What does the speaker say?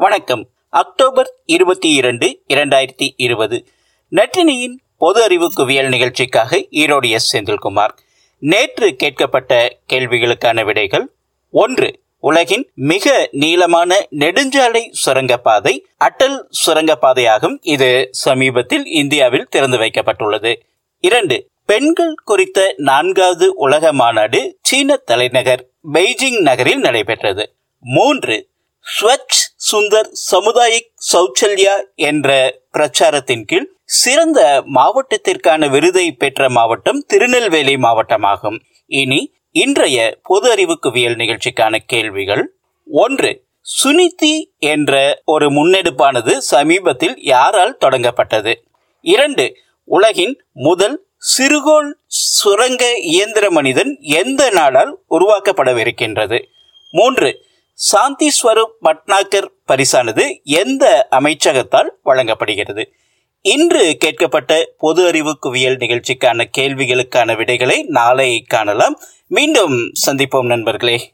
வணக்கம். அக்டோபர் இருபத்தி இரண்டு இரண்டாயிரத்தி இருபது. நற்றினியின் பொது அறிவு குவியல் நிகழ்ச்சிக்காக ஈரோடு எஸ். செந்தில்குமார். நேற்று கேட்கப்பட்ட கேள்விகளுக்கான விடைகள் ஒன்று உலகின் மிக நீளமான நெடுஞ்சாலை சுரங்கப்பாதை அட்டல் சுரங்கப்பாதையாகும். இது சமீபத்தில் இந்தியாவில் திறந்து வைக்கப்பட்டுள்ளது. இரண்டு பெண்கள் குறித்த நான்காவது உலக மாநாடு சீன தலைநகர் பெய்ஜிங் நகரில் நடைபெற்றது. மூன்று ஸ்வச் சுந்தர் சமுதாயிக் சௌச்சல்யா என்ற பிரச்சாரத்தின் கீழ் சிறந்த மாவட்டத்திற்கான விருதை பெற்ற மாவட்டம் திருநெல்வேலி மாவட்டமாகும். இனி இன்றைய பொது அறிவு குவியல் நிகழ்ச்சிக்கான கேள்விகள். ஒன்று சுனிதி என்ற ஒரு முன்னெடுப்பானது சமீபத்தில் யாரால் தொடங்கப்பட்டது? இரண்டு உலகின் முதல் சிறுகோள் சுரங்க இயந்திர மனிதன் எந்த நாடால் உருவாக்கப்படவிருக்கின்றது? மூன்று சாந்தி ஸ்வரூப் பட்னாகர் பரிசானது எந்த அமைச்சகத்தால் வழங்கப்படுகிறது? இன்று கேட்கப்பட்ட பொது அறிவு குவியல் நிகழ்ச்சிக்கான கேள்விகளுக்கான விடைகளை நாளை காணலாம். மீண்டும் சந்திப்போம் நண்பர்களே.